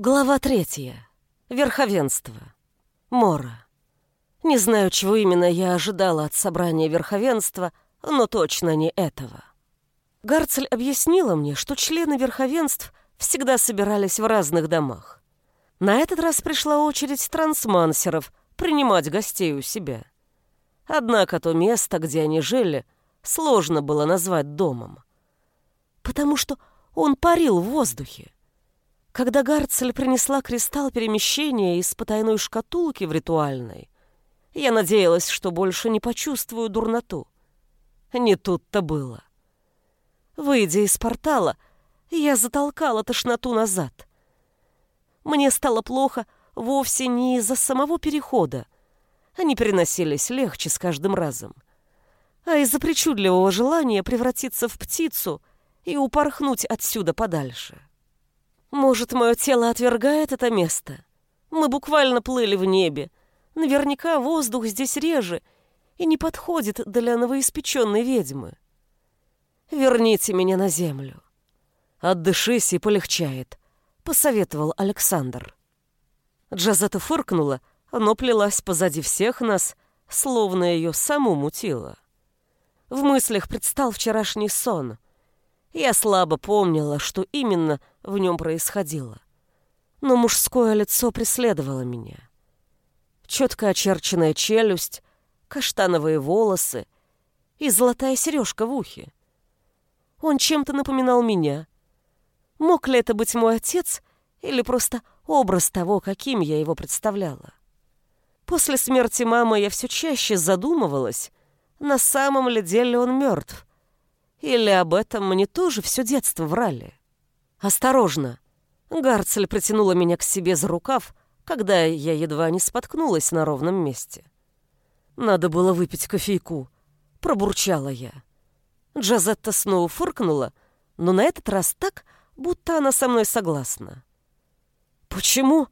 Глава третья. Верховенство. Мора. Не знаю, чего именно я ожидала от собрания верховенства, но точно не этого. Гарцель объяснила мне, что члены верховенств всегда собирались в разных домах. На этот раз пришла очередь трансмансеров принимать гостей у себя. Однако то место, где они жили, сложно было назвать домом. Потому что он парил в воздухе. Когда Гарцель принесла кристалл перемещения из потайной шкатулки в ритуальной, я надеялась, что больше не почувствую дурноту. Не тут-то было. Выйдя из портала, я затолкала тошноту назад. Мне стало плохо вовсе не из-за самого перехода. Они переносились легче с каждым разом. А из-за причудливого желания превратиться в птицу и упорхнуть отсюда подальше. Может, мое тело отвергает это место? Мы буквально плыли в небе. Наверняка воздух здесь реже и не подходит для новоиспеченной ведьмы. Верните меня на землю. Отдышись и полегчает, посоветовал Александр. Джазета фыркнула, но плелась позади всех нас, словно ее саму мутило. В мыслях предстал вчерашний сон — я слабо помнила, что именно в нем происходило. Но мужское лицо преследовало меня. Четко очерченная челюсть, каштановые волосы и золотая сережка в ухе. Он чем-то напоминал меня. Мог ли это быть мой отец или просто образ того, каким я его представляла? После смерти мамы я все чаще задумывалась, на самом ли деле он мертв, или об этом мне тоже все детство врали? Осторожно. Гарцель протянула меня к себе за рукав, когда я едва не споткнулась на ровном месте. Надо было выпить кофейку. Пробурчала я. Джазетта снова фыркнула, но на этот раз так, будто она со мной согласна. «Почему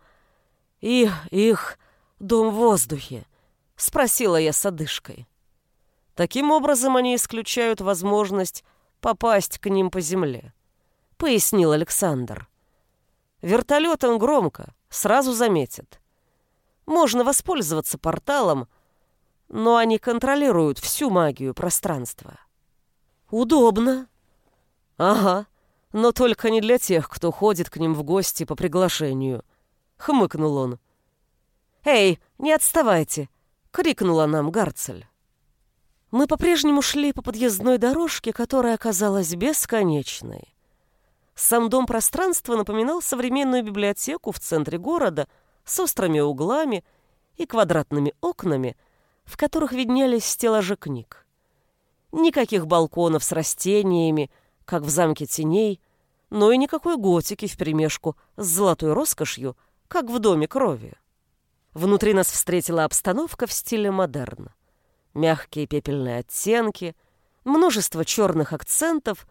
и их дом в воздухе?» — спросила я с одышкой. Таким образом, они исключают возможность попасть к ним по земле, пояснил Александр. Вертолет он громко, сразу заметит. Можно воспользоваться порталом, но они контролируют всю магию пространства. Удобно. Ага, но только не для тех, кто ходит к ним в гости по приглашению, хмыкнул он. Эй, не отставайте, крикнула нам Гарцель. Мы по-прежнему шли по подъездной дорожке, которая оказалась бесконечной. Сам дом пространства напоминал современную библиотеку в центре города с острыми углами и квадратными окнами, в которых виднелись стеллажи книг. Никаких балконов с растениями, как в замке теней, но и никакой готики вперемешку с золотой роскошью, как в доме крови. Внутри нас встретила обстановка в стиле модерна мягкие пепельные оттенки, множество черных акцентов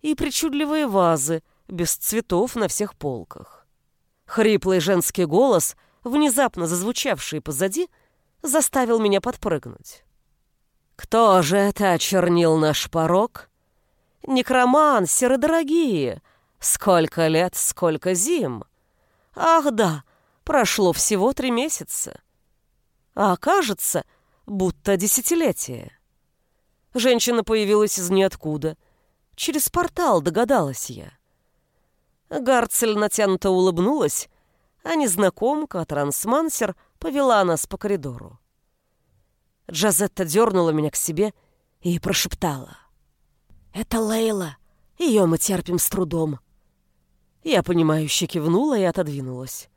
и причудливые вазы без цветов на всех полках. Хриплый женский голос, внезапно зазвучавший позади, заставил меня подпрыгнуть. «Кто же это очернил наш порог?» «Некромансеры дорогие! Сколько лет, сколько зим!» «Ах да, прошло всего три месяца!» «А кажется, — будто десятилетие. Женщина появилась из ниоткуда. Через портал догадалась я. Гарцель натянуто улыбнулась, а незнакомка, трансмансер, повела нас по коридору. Джазетта дернула меня к себе и прошептала. «Это Лейла. Ее мы терпим с трудом». Я, понимающе кивнула и отодвинулась.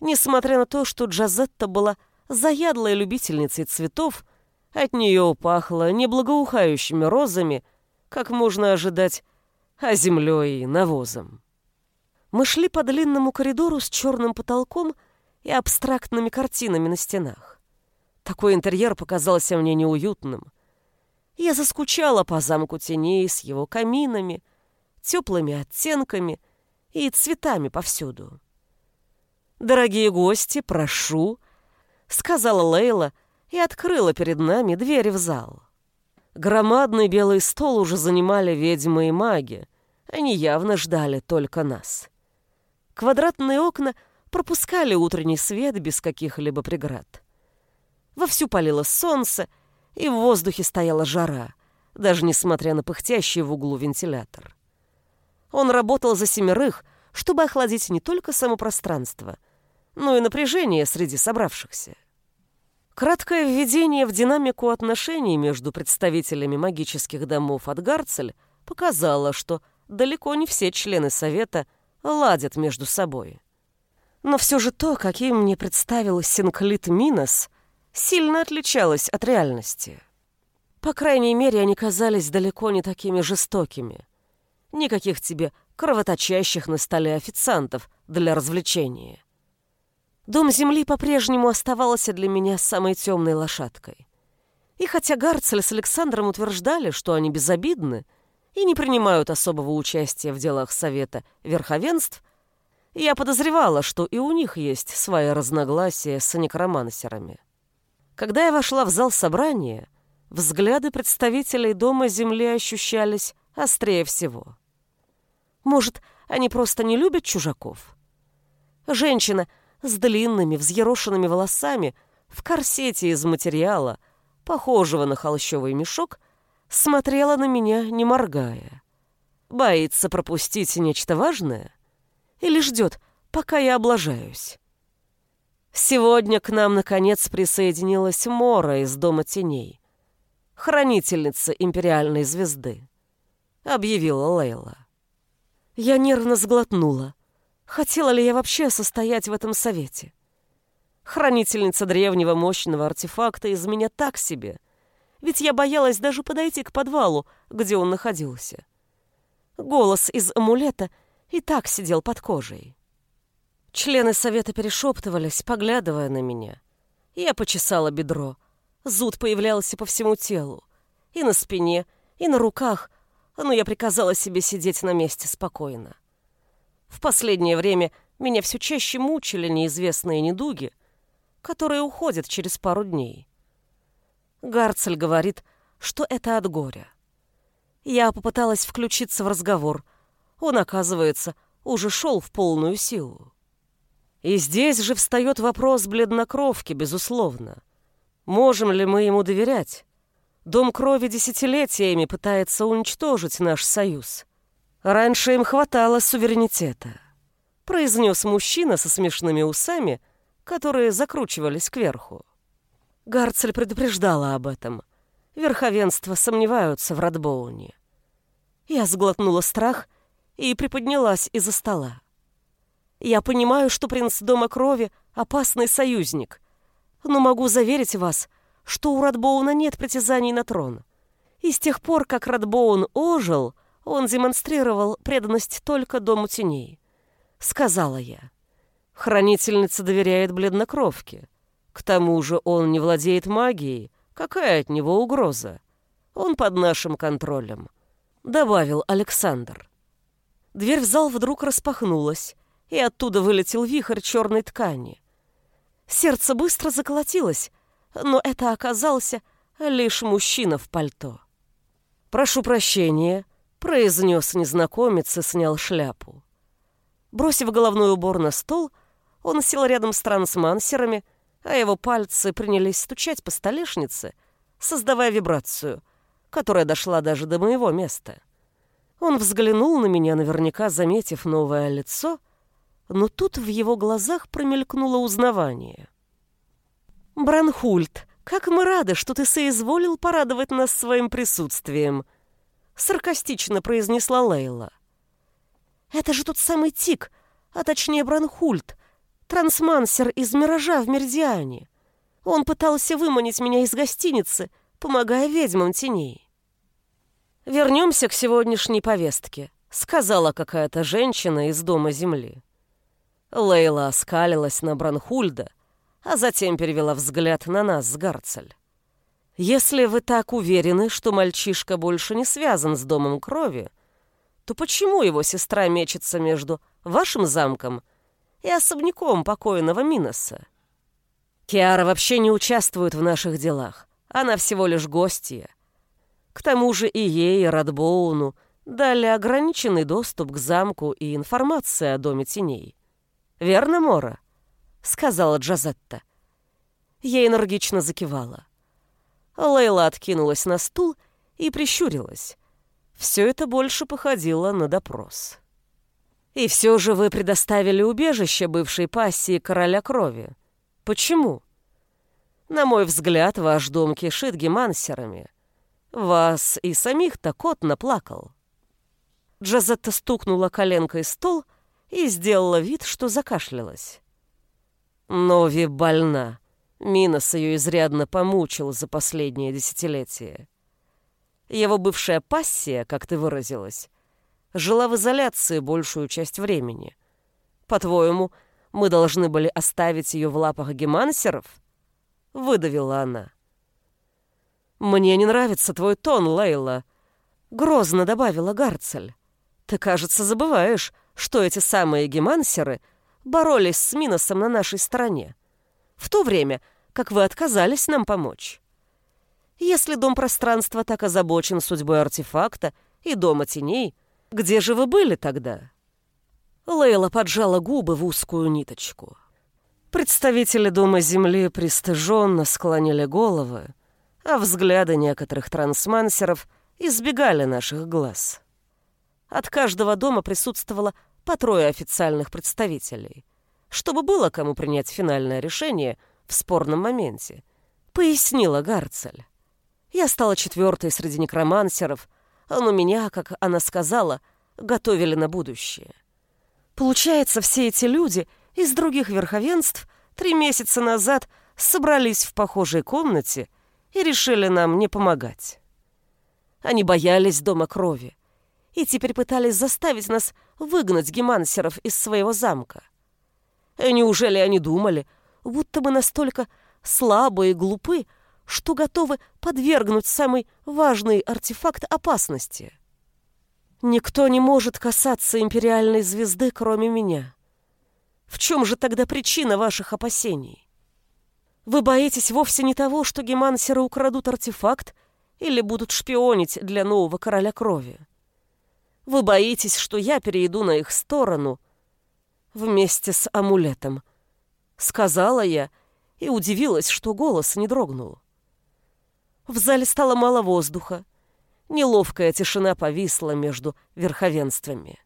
Несмотря на то, что Джазетта была заядлой любительницей цветов, от нее пахло неблагоухающими розами, как можно ожидать, а землей и навозом. Мы шли по длинному коридору с черным потолком и абстрактными картинами на стенах. Такой интерьер показался мне неуютным. Я заскучала по замку теней с его каминами, теплыми оттенками и цветами повсюду. «Дорогие гости, прошу!» Сказала Лейла и открыла перед нами двери в зал. Громадный белый стол уже занимали ведьмы и маги. Они явно ждали только нас. Квадратные окна пропускали утренний свет без каких-либо преград. Вовсю палило солнце, и в воздухе стояла жара, даже несмотря на пыхтящий в углу вентилятор. Он работал за семерых, чтобы охладить не только само пространство, но и напряжение среди собравшихся. Краткое введение в динамику отношений между представителями магических домов от Гарцель показало, что далеко не все члены Совета ладят между собой. Но все же то, каким мне представил Синклит Минос, сильно отличалось от реальности. По крайней мере, они казались далеко не такими жестокими. Никаких тебе кровоточащих на столе официантов для развлечения. Дом земли по-прежнему оставался для меня самой темной лошадкой. И хотя Гарцель с Александром утверждали, что они безобидны и не принимают особого участия в делах Совета Верховенств, я подозревала, что и у них есть свои разногласия с некромансерами. Когда я вошла в зал собрания, взгляды представителей Дома Земли ощущались острее всего. Может, они просто не любят чужаков? Женщина — с длинными взъерошенными волосами, в корсете из материала, похожего на холщовый мешок, смотрела на меня, не моргая. Боится пропустить нечто важное? Или ждет, пока я облажаюсь? Сегодня к нам, наконец, присоединилась Мора из Дома Теней, хранительница империальной звезды, объявила Лейла. Я нервно сглотнула. Хотела ли я вообще состоять в этом совете? Хранительница древнего мощного артефакта из меня так себе, ведь я боялась даже подойти к подвалу, где он находился. Голос из амулета и так сидел под кожей. Члены совета перешептывались, поглядывая на меня. Я почесала бедро. Зуд появлялся по всему телу. И на спине, и на руках, но я приказала себе сидеть на месте спокойно. В последнее время меня все чаще мучили неизвестные недуги, которые уходят через пару дней. Гарцель говорит, что это от горя. Я попыталась включиться в разговор. Он, оказывается, уже шел в полную силу. И здесь же встает вопрос бледнокровки, безусловно. Можем ли мы ему доверять? Дом крови десятилетиями пытается уничтожить наш союз. Раньше им хватало суверенитета, произнес мужчина со смешными усами, которые закручивались кверху. Гарцель предупреждала об этом. Верховенство сомневаются в Радбоуне. Я сглотнула страх и приподнялась из-за стола. Я понимаю, что принц Дома Крови — опасный союзник, но могу заверить вас, что у Радбоуна нет притязаний на трон. И с тех пор, как Радбоун ожил, он демонстрировал преданность только Дому Теней. Сказала я. Хранительница доверяет бледнокровке. К тому же он не владеет магией. Какая от него угроза? Он под нашим контролем. Добавил Александр. Дверь в зал вдруг распахнулась, и оттуда вылетел вихрь черной ткани. Сердце быстро заколотилось, но это оказался лишь мужчина в пальто. «Прошу прощения», произнес незнакомец и снял шляпу. Бросив головной убор на стол, он сел рядом с трансмансерами, а его пальцы принялись стучать по столешнице, создавая вибрацию, которая дошла даже до моего места. Он взглянул на меня, наверняка заметив новое лицо, но тут в его глазах промелькнуло узнавание. «Бранхульт, как мы рады, что ты соизволил порадовать нас своим присутствием!» Саркастично произнесла Лейла. «Это же тот самый Тик, а точнее Бранхульт, трансмансер из «Миража» в Меридиане. Он пытался выманить меня из гостиницы, помогая ведьмам теней». «Вернемся к сегодняшней повестке», — сказала какая-то женщина из Дома Земли. Лейла оскалилась на Бранхульда, а затем перевела взгляд на нас с Гарцель. Если вы так уверены, что мальчишка больше не связан с домом крови, то почему его сестра мечется между вашим замком и особняком покойного Миноса? Киара вообще не участвует в наших делах. Она всего лишь гостья. К тому же и ей, и Радбоуну дали ограниченный доступ к замку и информация о Доме Теней. Верно, Мора?» — сказала Джазетта. Я энергично закивала. Лейла откинулась на стул и прищурилась. Все это больше походило на допрос. «И все же вы предоставили убежище бывшей пассии короля крови. Почему?» «На мой взгляд, ваш дом кишит гемансерами. Вас и самих-то кот наплакал». Джазетта стукнула коленкой стол и сделала вид, что закашлялась. Нови больна. Минос ее изрядно помучил за последнее десятилетие. Его бывшая пассия, как ты выразилась, жила в изоляции большую часть времени. По-твоему, мы должны были оставить ее в лапах гемансеров? Выдавила она. Мне не нравится твой тон, Лейла. Грозно добавила Гарцель. Ты, кажется, забываешь, что эти самые гемансеры боролись с Миносом на нашей стороне. В то время, как вы отказались нам помочь. Если дом пространства так озабочен судьбой артефакта и дома теней, где же вы были тогда? Лейла поджала губы в узкую ниточку. Представители Дома Земли пристыженно склонили головы, а взгляды некоторых трансмансеров избегали наших глаз. От каждого дома присутствовало по трое официальных представителей, чтобы было кому принять финальное решение в спорном моменте, пояснила Гарцель. Я стала четвертой среди некромансеров, но меня, как она сказала, готовили на будущее. Получается, все эти люди из других верховенств три месяца назад собрались в похожей комнате и решили нам не помогать. Они боялись дома крови, и теперь пытались заставить нас выгнать гемансеров из своего замка. И неужели они думали, будто мы настолько слабы и глупы, что готовы подвергнуть самый важный артефакт опасности? Никто не может касаться империальной звезды, кроме меня. В чем же тогда причина ваших опасений? Вы боитесь вовсе не того, что гемансеры украдут артефакт или будут шпионить для нового короля крови. Вы боитесь, что я перейду на их сторону вместе с амулетом. Сказала я и удивилась, что голос не дрогнул. В зале стало мало воздуха. Неловкая тишина повисла между верховенствами.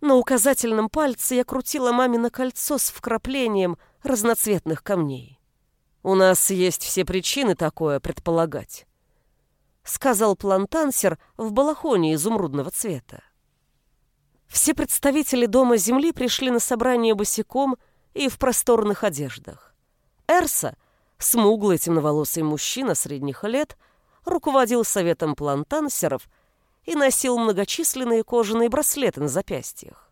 На указательном пальце я крутила мамино кольцо с вкраплением разноцветных камней. «У нас есть все причины такое предполагать сказал плантансер в балахоне изумрудного цвета. Все представители Дома Земли пришли на собрание босиком и в просторных одеждах. Эрса, смуглый темноволосый мужчина средних лет, руководил советом плантансеров и носил многочисленные кожаные браслеты на запястьях.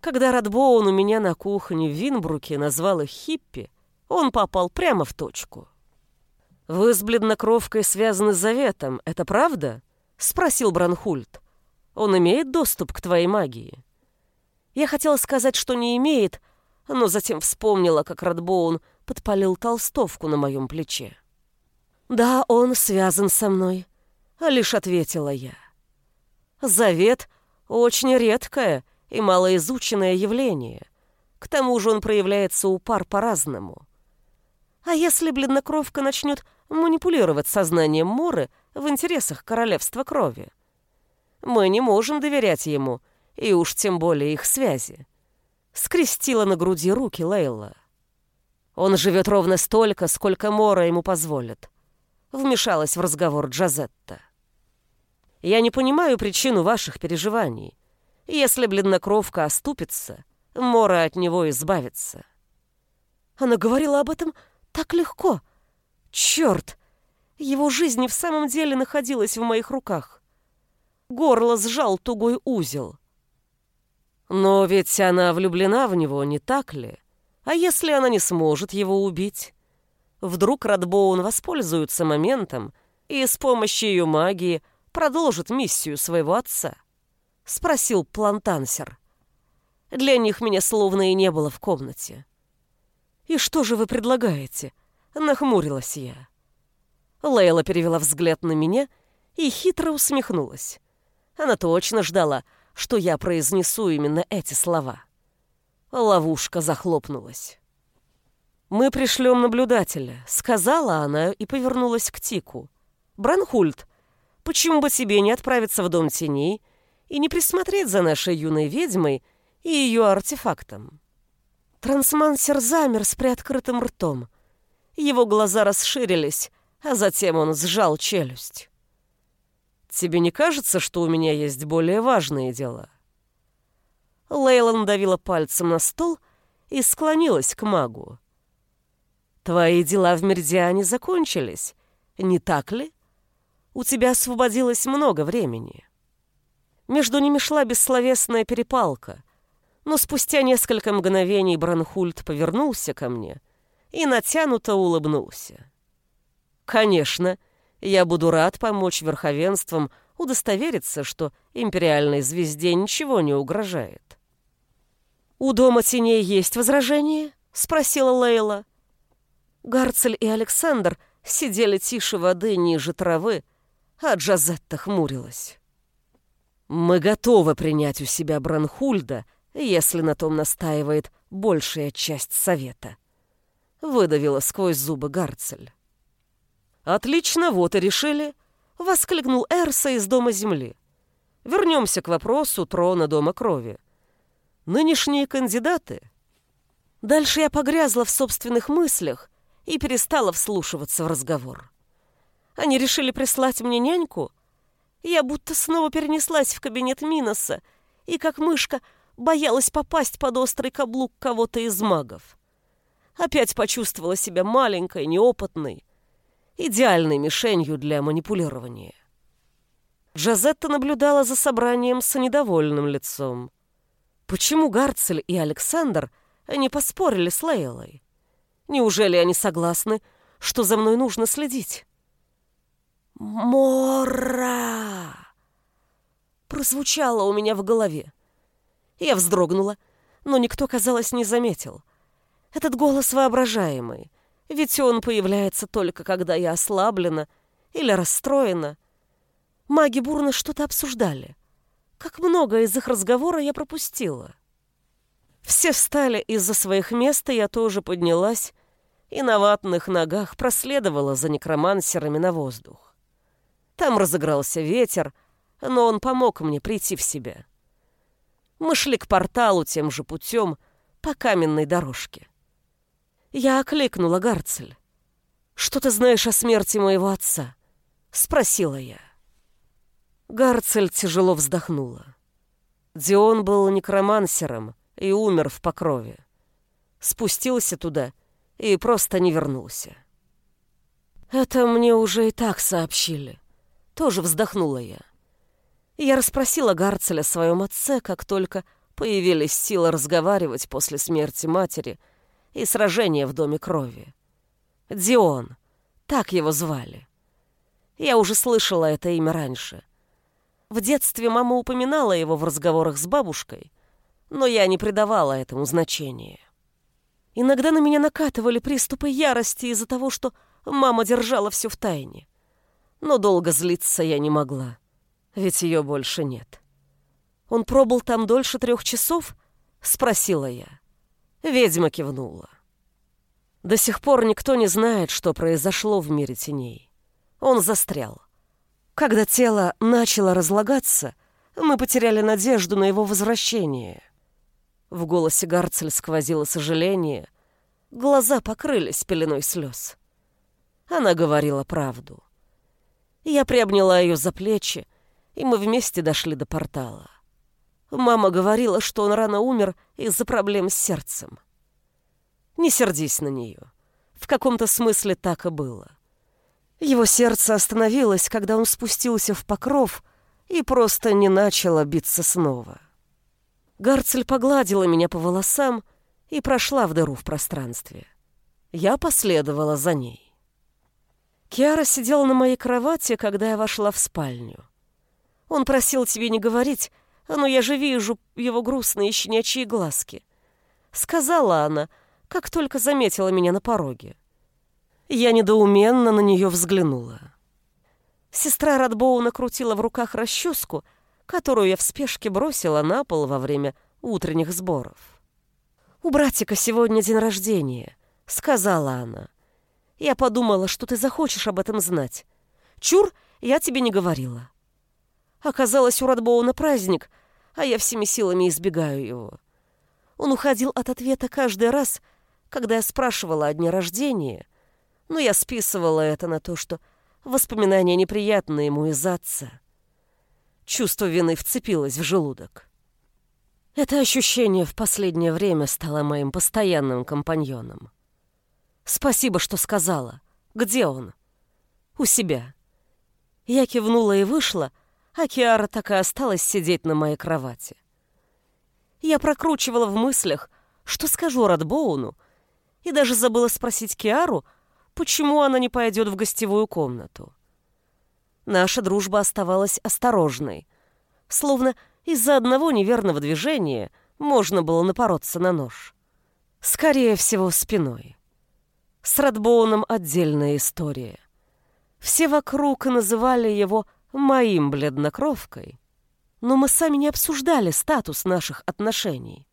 Когда Радбоун у меня на кухне в Винбруке назвал их хиппи, он попал прямо в точку. «Вы с бледнокровкой связаны заветом, это правда?» — спросил Бранхульт. «Он имеет доступ к твоей магии?» Я хотела сказать, что не имеет, но затем вспомнила, как Радбоун подпалил толстовку на моем плече. «Да, он связан со мной», — лишь ответила я. «Завет — очень редкое и малоизученное явление. К тому же он проявляется у пар по-разному. А если бледнокровка начнет манипулировать сознанием Моры в интересах королевства крови. Мы не можем доверять ему, и уж тем более их связи. Скрестила на груди руки Лейла. Он живет ровно столько, сколько Мора ему позволит. Вмешалась в разговор Джазетта. Я не понимаю причину ваших переживаний. Если бледнокровка оступится, Мора от него избавится. Она говорила об этом так легко, Черт! Его жизнь в самом деле находилась в моих руках. Горло сжал тугой узел. Но ведь она влюблена в него, не так ли? А если она не сможет его убить? Вдруг Радбоун воспользуется моментом и с помощью ее магии продолжит миссию своего отца? Спросил Плантансер. Для них меня словно и не было в комнате. «И что же вы предлагаете?» Нахмурилась я. Лейла перевела взгляд на меня и хитро усмехнулась. Она точно ждала, что я произнесу именно эти слова. Ловушка захлопнулась. «Мы пришлем наблюдателя», — сказала она и повернулась к Тику. «Бранхульд, почему бы тебе не отправиться в Дом Теней и не присмотреть за нашей юной ведьмой и ее артефактом?» Трансмансер замер с приоткрытым ртом. Его глаза расширились, а затем он сжал челюсть. «Тебе не кажется, что у меня есть более важные дела?» Лейла надавила пальцем на стол и склонилась к магу. Твои дела в Меридиане закончились, не так ли? У тебя освободилось много времени. Между ними шла бессловесная перепалка, но спустя несколько мгновений Бранхульд повернулся ко мне и натянуто улыбнулся. Конечно, я буду рад помочь верховенствам удостовериться, что империальной звезде ничего не угрожает. «У дома теней есть возражения?» — спросила Лейла. Гарцель и Александр сидели тише воды ниже травы, а Джазетта хмурилась. «Мы готовы принять у себя Бранхульда, если на том настаивает большая часть совета», — выдавила сквозь зубы Гарцель. «Отлично, вот и решили», — воскликнул Эрса из Дома Земли. «Вернемся к вопросу трона Дома Крови. Нынешние кандидаты...» Дальше я погрязла в собственных мыслях, и перестала вслушиваться в разговор. Они решили прислать мне няньку. Я будто снова перенеслась в кабинет Миноса и, как мышка, боялась попасть под острый каблук кого-то из магов. Опять почувствовала себя маленькой, неопытной, идеальной мишенью для манипулирования. Джазетта наблюдала за собранием с недовольным лицом. Почему Гарцель и Александр не поспорили с Лейлой? Неужели они согласны, что за мной нужно следить? «Мора!» Прозвучало у меня в голове. Я вздрогнула, но никто, казалось, не заметил. Этот голос воображаемый, ведь он появляется только когда я ослаблена или расстроена. Маги бурно что-то обсуждали. Как много из их разговора я пропустила. Все встали из-за своих мест, и я тоже поднялась и на ватных ногах проследовала за некромансерами на воздух. Там разыгрался ветер, но он помог мне прийти в себя. Мы шли к порталу тем же путем по каменной дорожке. Я окликнула Гарцель. «Что ты знаешь о смерти моего отца?» — спросила я. Гарцель тяжело вздохнула. Дион был некромансером и умер в покрове. Спустился туда и просто не вернулся. «Это мне уже и так сообщили», — тоже вздохнула я. Я расспросила Гарцеля о своем отце, как только появились силы разговаривать после смерти матери и сражения в Доме крови. Дион, так его звали. Я уже слышала это имя раньше. В детстве мама упоминала его в разговорах с бабушкой, но я не придавала этому значения. Иногда на меня накатывали приступы ярости из-за того, что мама держала все в тайне. Но долго злиться я не могла, ведь ее больше нет. «Он пробыл там дольше трех часов?» — спросила я. Ведьма кивнула. До сих пор никто не знает, что произошло в мире теней. Он застрял. Когда тело начало разлагаться, мы потеряли надежду на его возвращение. В голосе Гарцель сквозило сожаление. Глаза покрылись пеленой слез. Она говорила правду. Я приобняла ее за плечи, и мы вместе дошли до портала. Мама говорила, что он рано умер из-за проблем с сердцем. Не сердись на нее. В каком-то смысле так и было. Его сердце остановилось, когда он спустился в покров и просто не начало биться снова. Гарцель погладила меня по волосам и прошла в дыру в пространстве. Я последовала за ней. Киара сидела на моей кровати, когда я вошла в спальню. Он просил тебе не говорить, но я же вижу его грустные щенячьи глазки. Сказала она, как только заметила меня на пороге. Я недоуменно на нее взглянула. Сестра Радбоу накрутила в руках расческу — которую я в спешке бросила на пол во время утренних сборов. «У братика сегодня день рождения», — сказала она. «Я подумала, что ты захочешь об этом знать. Чур, я тебе не говорила». Оказалось, у Радбоуна праздник, а я всеми силами избегаю его. Он уходил от ответа каждый раз, когда я спрашивала о дне рождения, но я списывала это на то, что воспоминания неприятные ему из отца. Чувство вины вцепилось в желудок. Это ощущение в последнее время стало моим постоянным компаньоном. Спасибо, что сказала. Где он? У себя. Я кивнула и вышла, а Киара так и осталась сидеть на моей кровати. Я прокручивала в мыслях, что скажу Радбоуну, и даже забыла спросить Киару, почему она не пойдет в гостевую комнату. Наша дружба оставалась осторожной, словно из-за одного неверного движения можно было напороться на нож. Скорее всего, спиной. С Радбоуном отдельная история. Все вокруг называли его моим бледнокровкой, но мы сами не обсуждали статус наших отношений.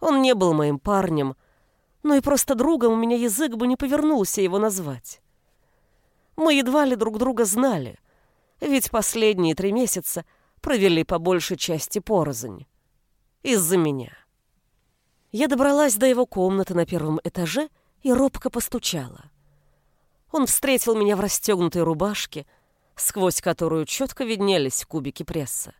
Он не был моим парнем, но и просто другом у меня язык бы не повернулся его назвать. Мы едва ли друг друга знали, ведь последние три месяца провели по большей части порознь. Из-за меня. Я добралась до его комнаты на первом этаже и робко постучала. Он встретил меня в расстегнутой рубашке, сквозь которую четко виднелись кубики пресса.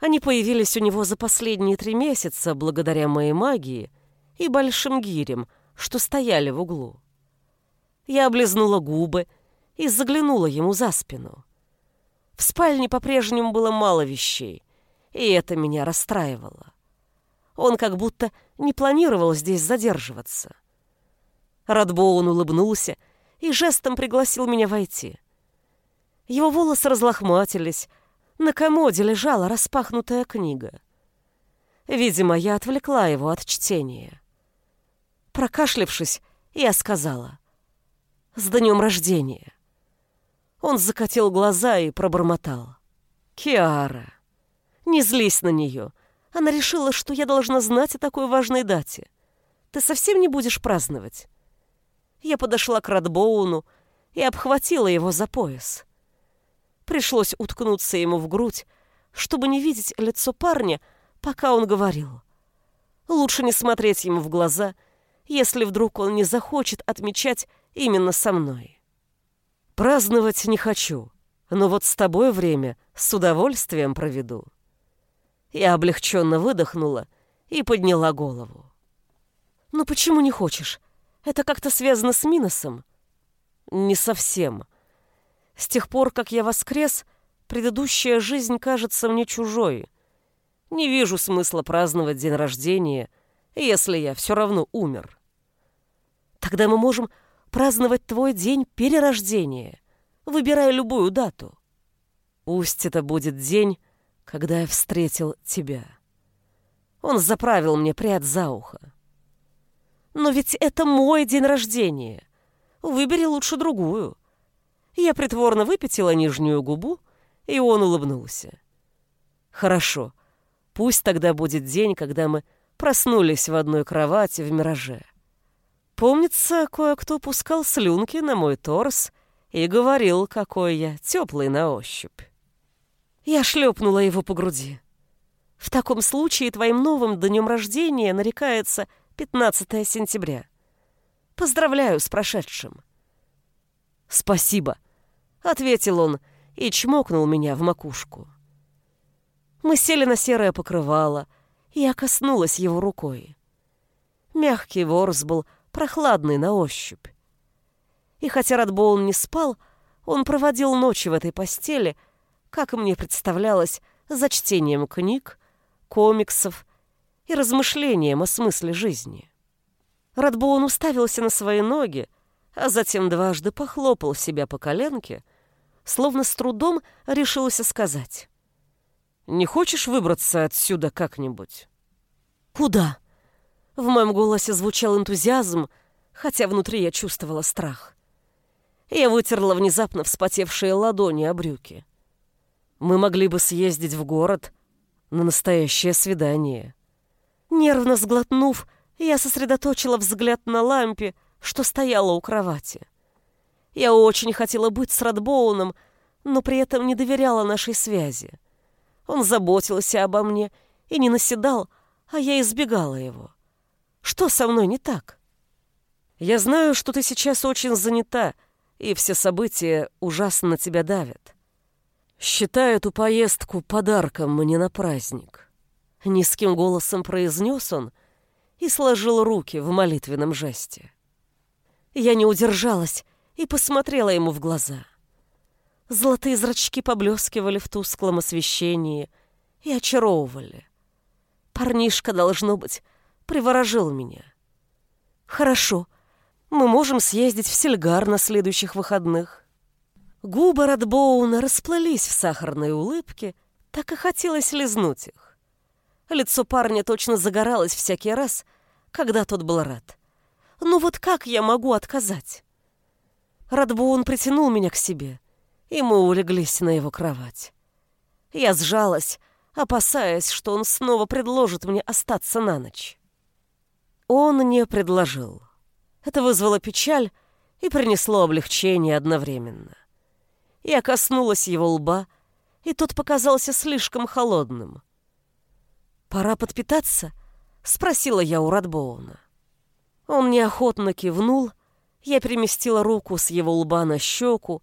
Они появились у него за последние три месяца благодаря моей магии и большим гирям, что стояли в углу. Я облизнула губы и заглянула ему за спину. В спальне по-прежнему было мало вещей, и это меня расстраивало. Он как будто не планировал здесь задерживаться. Радбоун улыбнулся и жестом пригласил меня войти. Его волосы разлохматились, на комоде лежала распахнутая книга. Видимо, я отвлекла его от чтения. Прокашлившись, я сказала «С днем рождения!» Он закатил глаза и пробормотал. «Киара, не злись на нее. Она решила, что я должна знать о такой важной дате. Ты совсем не будешь праздновать?» Я подошла к Радбоуну и обхватила его за пояс. Пришлось уткнуться ему в грудь, чтобы не видеть лицо парня, пока он говорил. Лучше не смотреть ему в глаза, если вдруг он не захочет отмечать именно со мной. Праздновать не хочу, но вот с тобой время с удовольствием проведу. Я облегченно выдохнула и подняла голову. «Ну почему не хочешь? Это как-то связано с Миносом?» «Не совсем», с тех пор, как я воскрес, предыдущая жизнь кажется мне чужой. Не вижу смысла праздновать день рождения, если я все равно умер. Тогда мы можем праздновать твой день перерождения, выбирая любую дату. Пусть это будет день, когда я встретил тебя. Он заправил мне прядь за ухо. Но ведь это мой день рождения. Выбери лучше другую. Я притворно выпятила нижнюю губу, и он улыбнулся. «Хорошо. Пусть тогда будет день, когда мы проснулись в одной кровати в мираже. Помнится, кое-кто пускал слюнки на мой торс и говорил, какой я теплый на ощупь. Я шлепнула его по груди. В таком случае твоим новым днем рождения нарекается 15 сентября. Поздравляю с прошедшим. Спасибо, — ответил он и чмокнул меня в макушку. Мы сели на серое покрывало, и я коснулась его рукой. Мягкий ворс был прохладный на ощупь. И хотя Радбоун не спал, он проводил ночи в этой постели, как мне представлялось, за чтением книг, комиксов и размышлением о смысле жизни. Радбоун уставился на свои ноги, а затем дважды похлопал себя по коленке, словно с трудом решился сказать. «Не хочешь выбраться отсюда как-нибудь?» «Куда?» В моем голосе звучал энтузиазм, хотя внутри я чувствовала страх. Я вытерла внезапно вспотевшие ладони о брюки. Мы могли бы съездить в город на настоящее свидание. Нервно сглотнув, Я сосредоточила взгляд на лампе, что стояла у кровати. Я очень хотела быть с Радбоуном, но при этом не доверяла нашей связи. Он заботился обо мне и не наседал, а я избегала его. Что со мной не так? Я знаю, что ты сейчас очень занята, и все события ужасно на тебя давят. Считай эту поездку подарком мне на праздник. Низким голосом произнес он и сложил руки в молитвенном жесте. Я не удержалась и посмотрела ему в глаза. Золотые зрачки поблескивали в тусклом освещении и очаровывали. Парнишка, должно быть, приворожил меня. Хорошо, мы можем съездить в Сельгар на следующих выходных. Губы Радбоуна расплылись в сахарной улыбке, так и хотелось лизнуть их. Лицо парня точно загоралось всякий раз, когда тот был рад. Ну вот как я могу отказать? Радбоун притянул меня к себе, и мы улеглись на его кровать. Я сжалась, опасаясь, что он снова предложит мне остаться на ночь. Он не предложил. Это вызвало печаль и принесло облегчение одновременно. Я коснулась его лба, и тот показался слишком холодным. «Пора подпитаться?» — спросила я у Радбоуна. Он неохотно кивнул, я переместила руку с его лба на щеку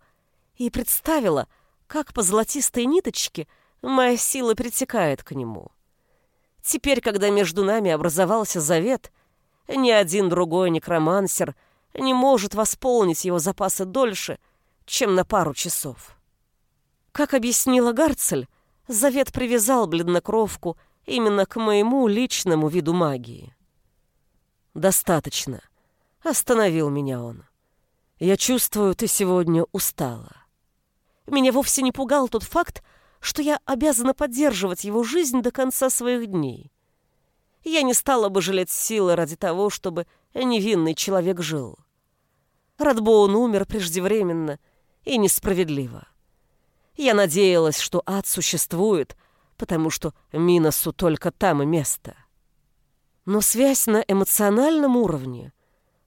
и представила, как по золотистой ниточке моя сила притекает к нему. Теперь, когда между нами образовался завет, ни один другой некромансер не может восполнить его запасы дольше, чем на пару часов. Как объяснила Гарцель, завет привязал бледнокровку именно к моему личному виду магии. «Достаточно», — остановил меня он. «Я чувствую, ты сегодня устала». Меня вовсе не пугал тот факт, что я обязана поддерживать его жизнь до конца своих дней. Я не стала бы жалеть силы ради того, чтобы невинный человек жил. Радбоун умер преждевременно и несправедливо. Я надеялась, что ад существует, потому что Миносу только там и место. Но связь на эмоциональном уровне,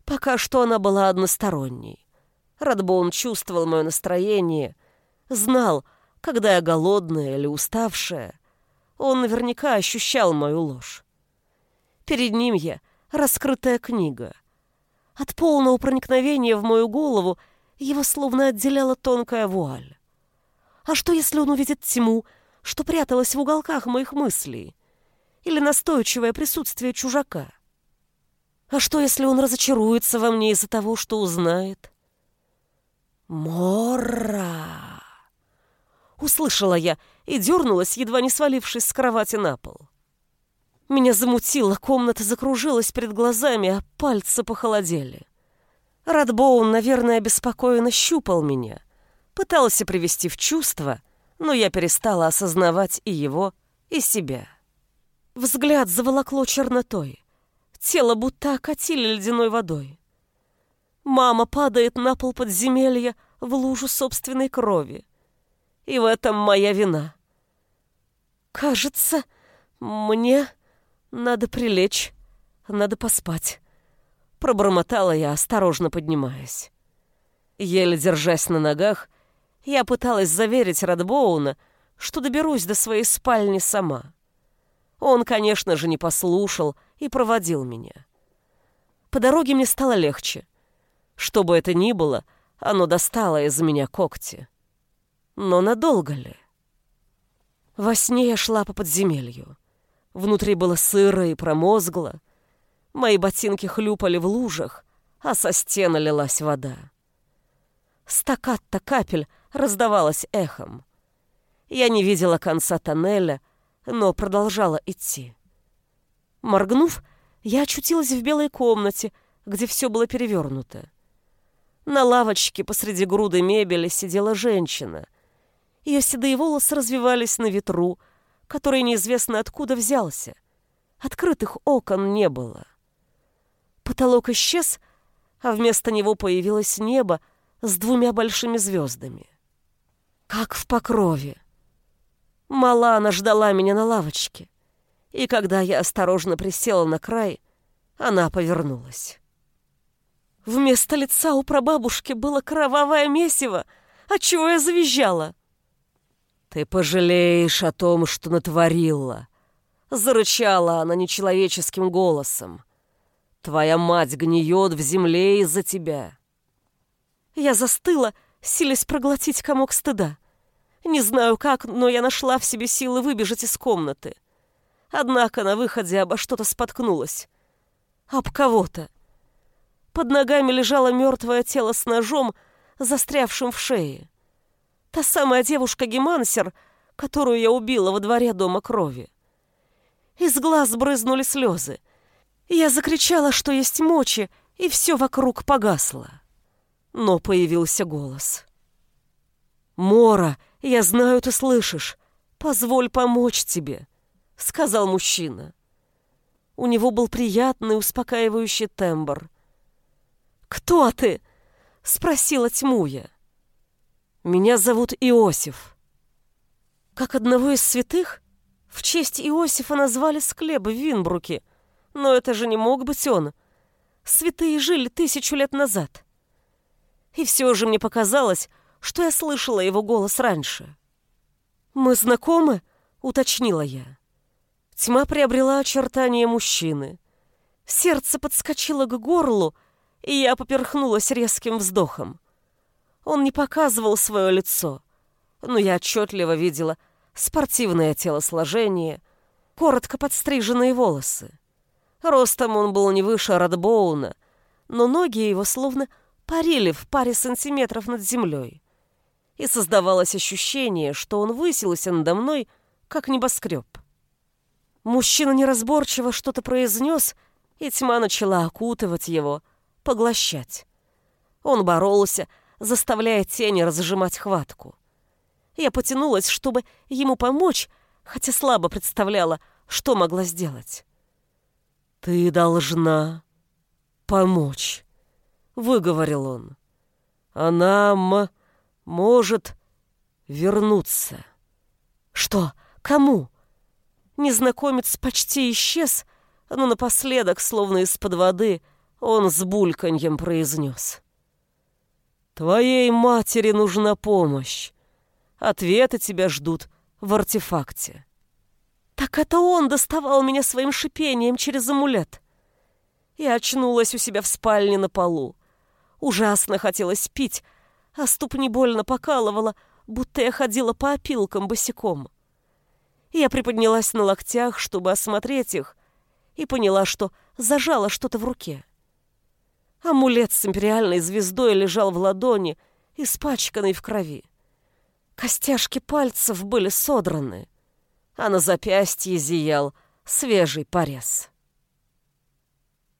пока что она была односторонней. Радбоун чувствовал мое настроение, знал, когда я голодная или уставшая. Он наверняка ощущал мою ложь. Перед ним я — раскрытая книга. От полного проникновения в мою голову его словно отделяла тонкая вуаль. А что, если он увидит тьму, что пряталась в уголках моих мыслей? Или настойчивое присутствие чужака? А что, если он разочаруется во мне из-за того, что узнает? «Мора!» Услышала я и дернулась, едва не свалившись с кровати на пол. Меня замутило, комната закружилась перед глазами, а пальцы похолодели. Радбоун, наверное, беспокойно щупал меня. Пытался привести в чувство, но я перестала осознавать и его, и себя. Взгляд заволокло чернотой. Тело будто окатили ледяной водой. Мама падает на пол подземелья в лужу собственной крови. И в этом моя вина. Кажется, мне надо прилечь, надо поспать. Пробормотала я, осторожно поднимаясь. Еле держась на ногах, я пыталась заверить Радбоуна, что доберусь до своей спальни сама. Он, конечно же, не послушал и проводил меня. По дороге мне стало легче. Что бы это ни было, оно достало из меня когти. Но надолго ли? Во сне я шла по подземелью. Внутри было сыро и промозгло. Мои ботинки хлюпали в лужах, а со стены лилась вода. Стакат-то капель раздавалась эхом. Я не видела конца тоннеля, но продолжала идти. Моргнув, я очутилась в белой комнате, где все было перевернуто. На лавочке посреди груды мебели сидела женщина. Ее седые волосы развивались на ветру, который неизвестно откуда взялся. Открытых окон не было. Потолок исчез, а вместо него появилось небо с двумя большими звездами. Как в покрове. Малана ждала меня на лавочке, и когда я осторожно присела на край, Она повернулась. Вместо лица у прабабушки было кровавое месиво, отчего я завизжала. «Ты пожалеешь о том, что натворила!» Зарычала она нечеловеческим голосом. «Твоя мать гниет в земле из-за тебя!» Я застыла, силясь проглотить комок стыда. Не знаю как, но я нашла в себе силы выбежать из комнаты. Однако на выходе обо что-то споткнулась. Об кого-то. Под ногами лежало мертвое тело с ножом, застрявшим в шее. Та самая девушка-гемансер, которую я убила во дворе дома крови. Из глаз брызнули слезы. Я закричала, что есть мочи, и все вокруг погасло. Но появился голос. «Мора, я знаю, ты слышишь. Позволь помочь тебе», — сказал мужчина. У него был приятный, успокаивающий тембр. «Кто ты?» — спросила тьму я. «Меня зовут Иосиф». Как одного из святых? В честь Иосифа назвали склеп в Винбруке. Но это же не мог быть он. Святые жили тысячу лет назад. И все же мне показалось, что я слышала его голос раньше. «Мы знакомы?» — уточнила я. Тьма приобрела очертания мужчины. Сердце подскочило к горлу, и я поперхнулась резким вздохом. Он не показывал свое лицо, но я отчетливо видела спортивное телосложение, коротко подстриженные волосы. Ростом он был не выше Радбоуна, но ноги его словно парили в паре сантиметров над землей. И создавалось ощущение, что он высился надо мной, как небоскреб. Мужчина неразборчиво что-то произнес, и тьма начала окутывать его, поглощать. Он боролся, заставляя тени разжимать хватку. Я потянулась, чтобы ему помочь, хотя слабо представляла, что могла сделать. «Ты должна помочь», — выговорил он. «Она может вернуться». «Что? Кому?» Незнакомец почти исчез, но напоследок, словно из-под воды, он с бульканьем произнес. «Твоей матери нужна помощь. Ответы тебя ждут в артефакте». Так это он доставал меня своим шипением через амулет. Я очнулась у себя в спальне на полу. Ужасно хотелось пить, а ступни больно покалывала, будто я ходила по опилкам босиком. Я приподнялась на локтях, чтобы осмотреть их, и поняла, что зажала что-то в руке. Амулет с империальной звездой лежал в ладони, испачканный в крови. Костяшки пальцев были содраны, а на запястье зиял свежий порез.